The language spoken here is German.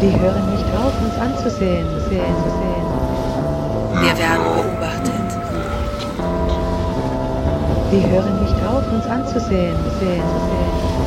Sie hören nicht auf, uns anzusehen. Sehen, sehen. Wir werden beobachtet. Sie hören nicht auf, uns anzusehen. Sehen, sehen.